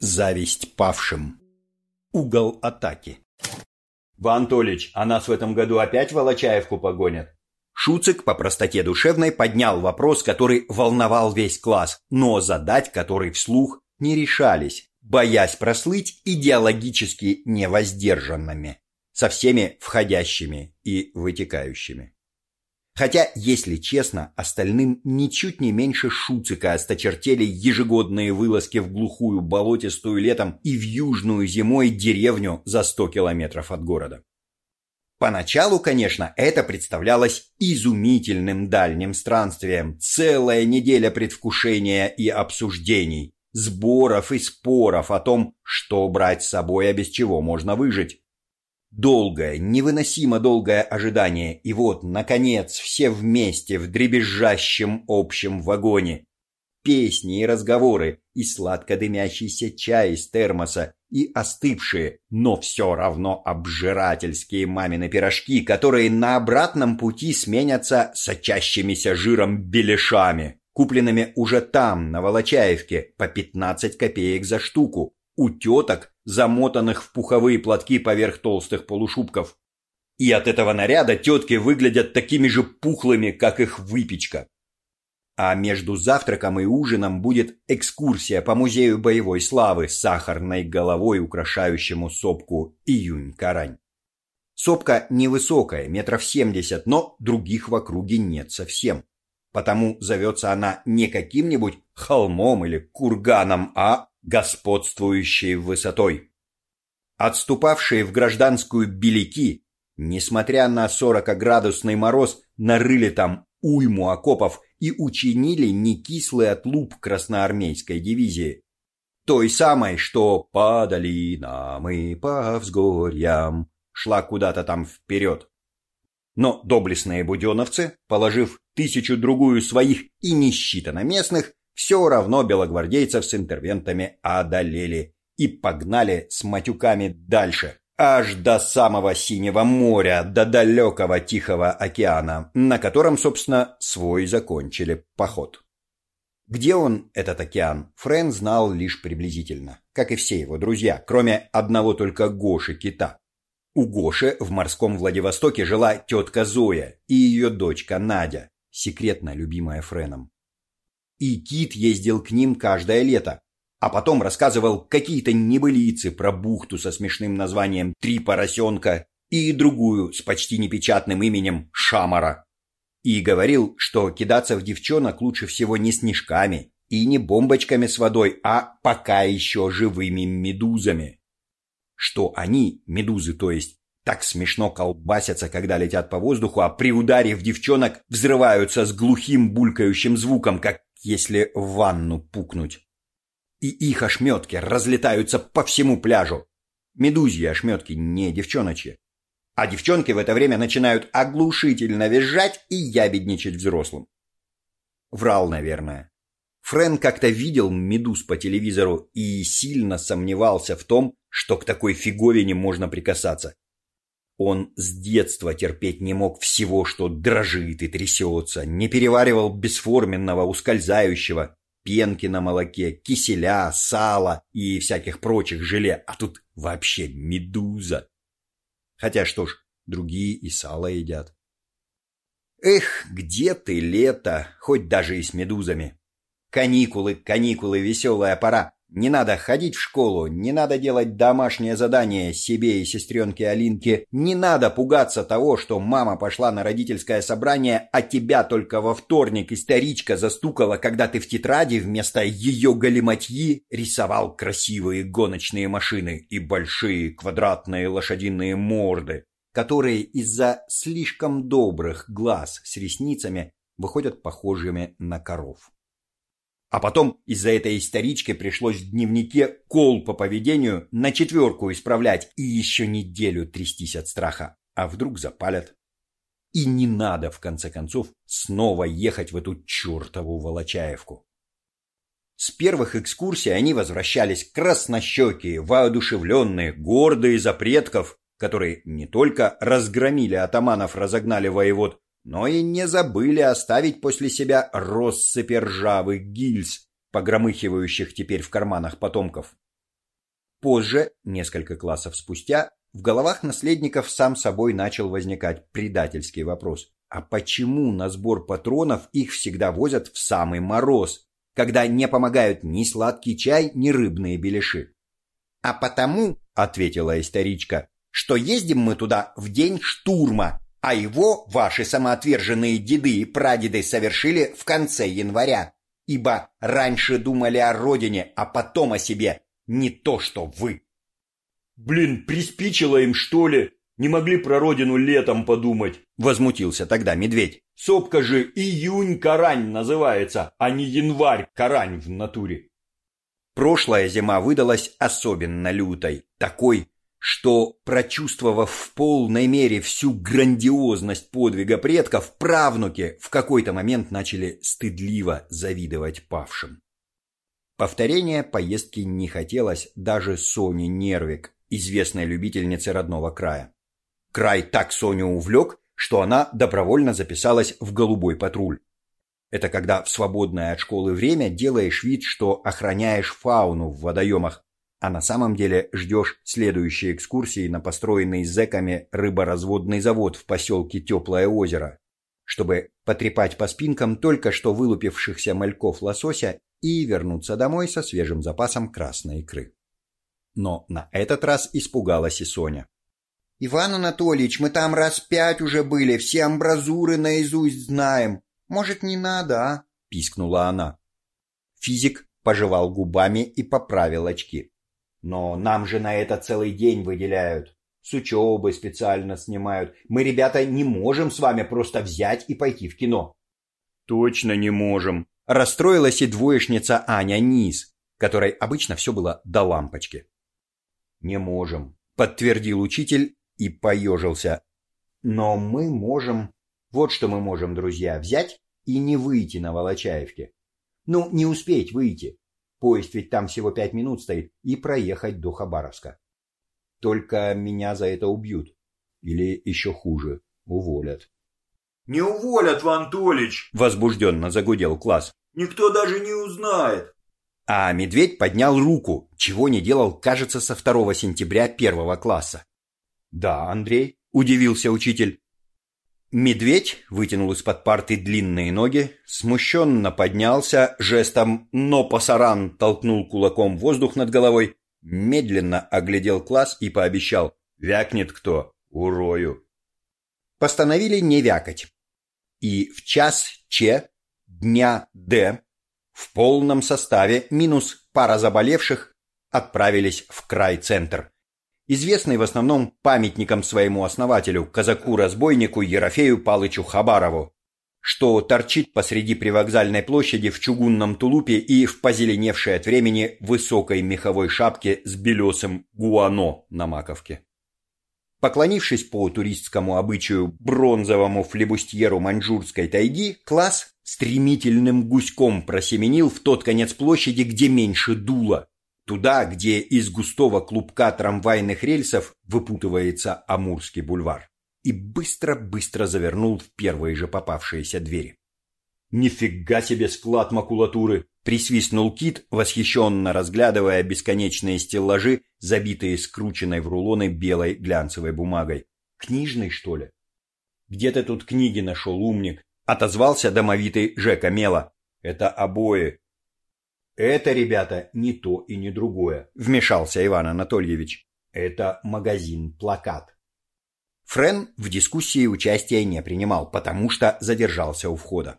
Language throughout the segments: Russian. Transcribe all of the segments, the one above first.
Зависть павшим. Угол атаки. «Ван Толич, а нас в этом году опять Волочаевку погонят?» Шуцик по простоте душевной поднял вопрос, который волновал весь класс, но задать который вслух не решались, боясь прослыть идеологически невоздержанными, со всеми входящими и вытекающими. Хотя, если честно, остальным ничуть не меньше Шуцика осточертели ежегодные вылазки в глухую болотистую летом и в южную зимой деревню за сто километров от города. Поначалу, конечно, это представлялось изумительным дальним странствием, целая неделя предвкушения и обсуждений, сборов и споров о том, что брать с собой, а без чего можно выжить. Долгое, невыносимо долгое ожидание, и вот, наконец, все вместе в дребезжащем общем вагоне. Песни и разговоры, и сладко дымящийся чай из термоса, и остывшие, но все равно обжирательские мамины пирожки, которые на обратном пути сменятся сочащимися жиром беляшами, купленными уже там, на Волочаевке, по 15 копеек за штуку, у теток, замотанных в пуховые платки поверх толстых полушубков. И от этого наряда тетки выглядят такими же пухлыми, как их выпечка. А между завтраком и ужином будет экскурсия по музею боевой славы с сахарной головой, украшающему сопку Июнь-Карань. Сопка невысокая, метров семьдесят, но других в округе нет совсем. Потому зовется она не каким-нибудь холмом или курганом, а господствующей высотой. Отступавшие в гражданскую беляки, несмотря на 40-градусный мороз, нарыли там уйму окопов и учинили некислый отлуп красноармейской дивизии. Той самой, что по долинам и по взгорьям шла куда-то там вперед. Но доблестные буденовцы, положив тысячу-другую своих и не считано местных, все равно белогвардейцев с интервентами одолели и погнали с матюками дальше, аж до самого Синего моря, до далекого Тихого океана, на котором, собственно, свой закончили поход. Где он, этот океан, Френ знал лишь приблизительно, как и все его друзья, кроме одного только Гоши Кита. У Гоши в морском Владивостоке жила тетка Зоя и ее дочка Надя, секретно любимая Френом. И Кит ездил к ним каждое лето, а потом рассказывал какие-то небылицы про бухту со смешным названием «Три поросенка» и другую с почти непечатным именем «Шамара». И говорил, что кидаться в девчонок лучше всего не снежками и не бомбочками с водой, а пока еще живыми медузами. Что они, медузы то есть, так смешно колбасятся, когда летят по воздуху, а при ударе в девчонок взрываются с глухим булькающим звуком, как если в ванну пукнуть. И их ошметки разлетаются по всему пляжу. Медузьи ошметки, не девчоночьи. А девчонки в это время начинают оглушительно визжать и ябедничать взрослым. Врал, наверное. Френ как-то видел медуз по телевизору и сильно сомневался в том, что к такой фиговине можно прикасаться. Он с детства терпеть не мог всего, что дрожит и трясется, не переваривал бесформенного, ускользающего, пенки на молоке, киселя, сала и всяких прочих желе, а тут вообще медуза. Хотя что ж, другие и сало едят. Эх, где ты, лето, хоть даже и с медузами. Каникулы, каникулы, веселая пора. Не надо ходить в школу, не надо делать домашнее задание себе и сестренке Алинке, не надо пугаться того, что мама пошла на родительское собрание, а тебя только во вторник историчка застукала, когда ты в тетради вместо ее галиматьи рисовал красивые гоночные машины и большие квадратные лошадиные морды, которые из-за слишком добрых глаз с ресницами выходят похожими на коров. А потом из-за этой исторички пришлось в дневнике кол по поведению на четверку исправлять и еще неделю трястись от страха. А вдруг запалят? И не надо, в конце концов, снова ехать в эту чертову Волочаевку. С первых экскурсий они возвращались краснощекие, воодушевленные, гордые за предков, которые не только разгромили атаманов, разогнали воевод, но и не забыли оставить после себя россыпи ржавых гильз, погромыхивающих теперь в карманах потомков. Позже, несколько классов спустя, в головах наследников сам собой начал возникать предательский вопрос. А почему на сбор патронов их всегда возят в самый мороз, когда не помогают ни сладкий чай, ни рыбные беляши? «А потому», — ответила историчка, — «что ездим мы туда в день штурма, а его ваши самоотверженные деды и прадеды совершили в конце января, ибо раньше думали о родине, а потом о себе, не то что вы». «Блин, приспичило им, что ли? Не могли про родину летом подумать?» Возмутился тогда медведь. «Сопка же июнь-карань называется, а не январь-карань в натуре». Прошлая зима выдалась особенно лютой, такой, что, прочувствовав в полной мере всю грандиозность подвига предков, правнуки в какой-то момент начали стыдливо завидовать павшим. Повторения поездки не хотелось даже Соне Нервик, известной любительнице родного края. Край так Соню увлек, что она добровольно записалась в «Голубой патруль». Это когда в свободное от школы время делаешь вид, что охраняешь фауну в водоемах, а на самом деле ждешь следующей экскурсии на построенный зэками рыборазводный завод в поселке Теплое озеро, чтобы потрепать по спинкам только что вылупившихся мальков лосося и вернуться домой со свежим запасом красной икры. Но на этот раз испугалась и Соня. «Иван Анатольевич, мы там раз пять уже были, все амбразуры наизусть знаем. Может, не надо, а?» — пискнула она. Физик пожевал губами и поправил очки. «Но нам же на это целый день выделяют. С учебы специально снимают. Мы, ребята, не можем с вами просто взять и пойти в кино». «Точно не можем», — расстроилась и двоечница Аня Низ, которой обычно все было до лампочки. «Не можем», — подтвердил учитель и поежился. «Но мы можем...» Вот что мы можем, друзья, взять и не выйти на Волочаевке. Ну, не успеть выйти. Поезд ведь там всего пять минут стоит, и проехать до Хабаровска. Только меня за это убьют. Или еще хуже, уволят. «Не уволят, Вантолич!» — возбужденно загудел класс. «Никто даже не узнает!» А медведь поднял руку, чего не делал, кажется, со 2 сентября первого класса. «Да, Андрей», — удивился учитель. Медведь вытянул из-под парты длинные ноги, смущенно поднялся, жестом «но пасаран» толкнул кулаком воздух над головой, медленно оглядел класс и пообещал «вякнет кто, урою». Постановили не вякать. И в час Ч дня Д в полном составе минус пара заболевших отправились в край-центр, известный в основном памятником своему основателю, казаку-разбойнику Ерофею Палычу Хабарову, что торчит посреди привокзальной площади в чугунном тулупе и в позеленевшей от времени высокой меховой шапке с белесым гуано на маковке. Поклонившись по туристскому обычаю бронзовому флебустьеру маньчжурской тайги, класс стремительным гуськом просеменил в тот конец площади, где меньше дуло, туда, где из густого клубка трамвайных рельсов выпутывается Амурский бульвар, и быстро-быстро завернул в первые же попавшиеся двери. «Нифига себе склад макулатуры!» — присвистнул Кит, восхищенно разглядывая бесконечные стеллажи, забитые скрученной в рулоны белой глянцевой бумагой. «Книжный, что ли?» «Где ты тут книги нашел, умник?» — отозвался домовитый Жека Мела. «Это обои». «Это, ребята, не то и не другое», — вмешался Иван Анатольевич. «Это магазин-плакат». Френ в дискуссии участия не принимал, потому что задержался у входа.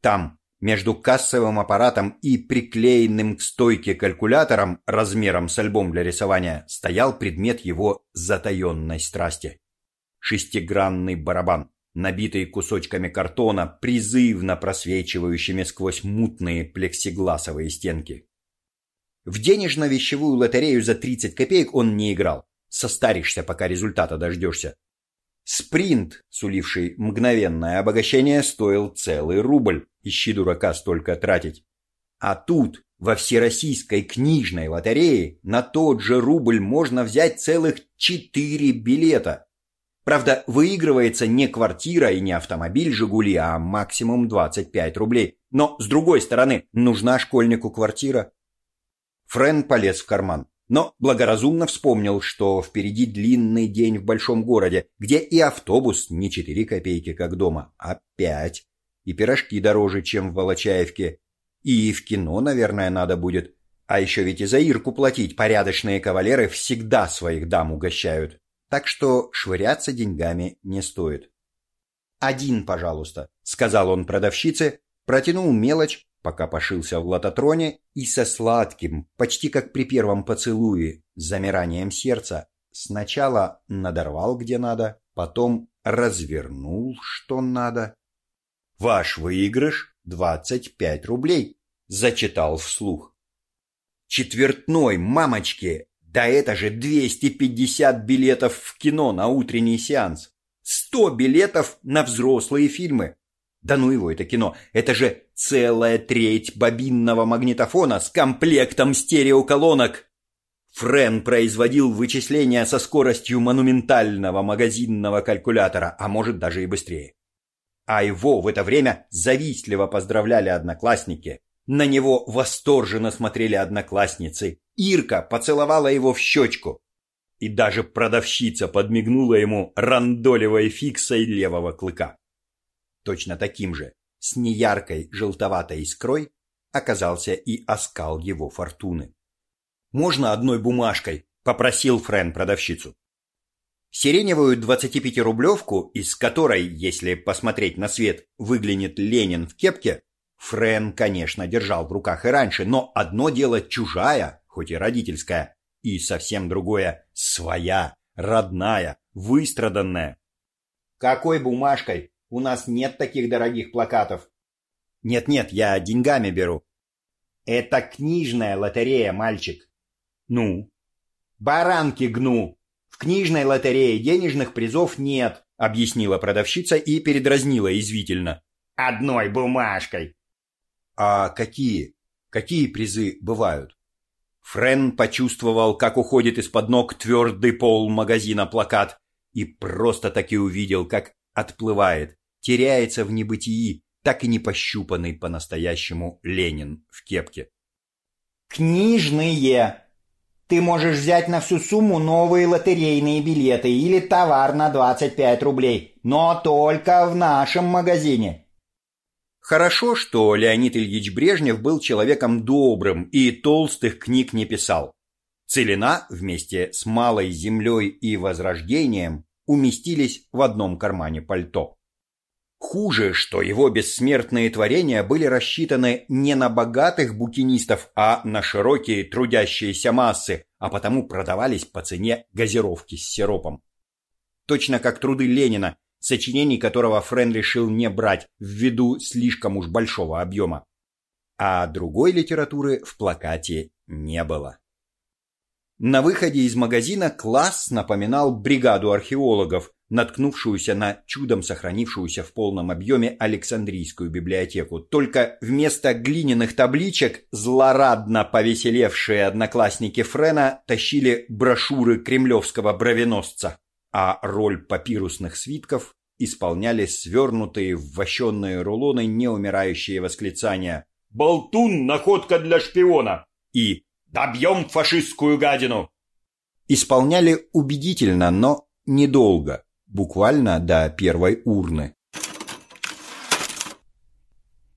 Там, между кассовым аппаратом и приклеенным к стойке калькулятором размером с альбом для рисования стоял предмет его затаенной страсти. Шестигранный барабан, набитый кусочками картона, призывно просвечивающими сквозь мутные плексигласовые стенки. В денежно-вещевую лотерею за 30 копеек он не играл. Состаришься, пока результата дождешься. Спринт, суливший мгновенное обогащение, стоил целый рубль. Ищи дурака столько тратить. А тут, во всероссийской книжной лотерее, на тот же рубль можно взять целых четыре билета. Правда, выигрывается не квартира и не автомобиль «Жигули», а максимум 25 рублей. Но, с другой стороны, нужна школьнику квартира. Френ полез в карман. но благоразумно вспомнил, что впереди длинный день в большом городе, где и автобус не четыре копейки, как дома, а пять, и пирожки дороже, чем в Волочаевке, и в кино, наверное, надо будет. А еще ведь и за Ирку платить порядочные кавалеры всегда своих дам угощают. Так что швыряться деньгами не стоит. «Один, пожалуйста», — сказал он продавщице, протянул мелочь, пока пошился в лототроне, и со сладким, почти как при первом поцелуе, замиранием сердца, сначала надорвал где надо, потом развернул что надо. «Ваш выигрыш — двадцать пять рублей», — зачитал вслух. «Четвертной, мамочки! Да это же двести пятьдесят билетов в кино на утренний сеанс! Сто билетов на взрослые фильмы! Да ну его это кино! Это же целая треть бобинного магнитофона с комплектом стереоколонок. Френ производил вычисления со скоростью монументального магазинного калькулятора, а может даже и быстрее. А его в это время завистливо поздравляли одноклассники. На него восторженно смотрели одноклассницы. Ирка поцеловала его в щечку. И даже продавщица подмигнула ему рандолевой фиксой левого клыка. Точно таким же с неяркой желтоватой искрой оказался и оскал его фортуны. «Можно одной бумажкой?» – попросил Френ продавщицу. Сиреневую 25-рублевку, из которой, если посмотреть на свет, выглянет Ленин в кепке, Френ, конечно, держал в руках и раньше, но одно дело чужая, хоть и родительская, и совсем другое – своя, родная, выстраданная. «Какой бумажкой?» У нас нет таких дорогих плакатов. Нет-нет, я деньгами беру. Это книжная лотерея, мальчик. Ну? Баранки гну. В книжной лотерее денежных призов нет, объяснила продавщица и передразнила извительно. Одной бумажкой. А какие? Какие призы бывают? Френ почувствовал, как уходит из-под ног твердый пол магазина плакат и просто-таки увидел, как отплывает, теряется в небытии, так и не пощупанный по-настоящему Ленин в кепке. «Книжные! Ты можешь взять на всю сумму новые лотерейные билеты или товар на 25 рублей, но только в нашем магазине». Хорошо, что Леонид Ильич Брежнев был человеком добрым и толстых книг не писал. Целина вместе с Малой Землей и Возрождением уместились в одном кармане пальто. Хуже, что его бессмертные творения были рассчитаны не на богатых букинистов, а на широкие трудящиеся массы, а потому продавались по цене газировки с сиропом. Точно как труды Ленина, сочинений которого Френ решил не брать ввиду слишком уж большого объема. А другой литературы в плакате не было. На выходе из магазина класс напоминал бригаду археологов, наткнувшуюся на чудом сохранившуюся в полном объеме Александрийскую библиотеку. Только вместо глиняных табличек злорадно повеселевшие одноклассники Френа тащили брошюры кремлевского бровеносца, а роль папирусных свитков исполняли свернутые в вощенные рулоны неумирающие восклицания «Болтун! Находка для шпиона!» и «Добьем фашистскую гадину!» Исполняли убедительно, но недолго буквально до первой урны.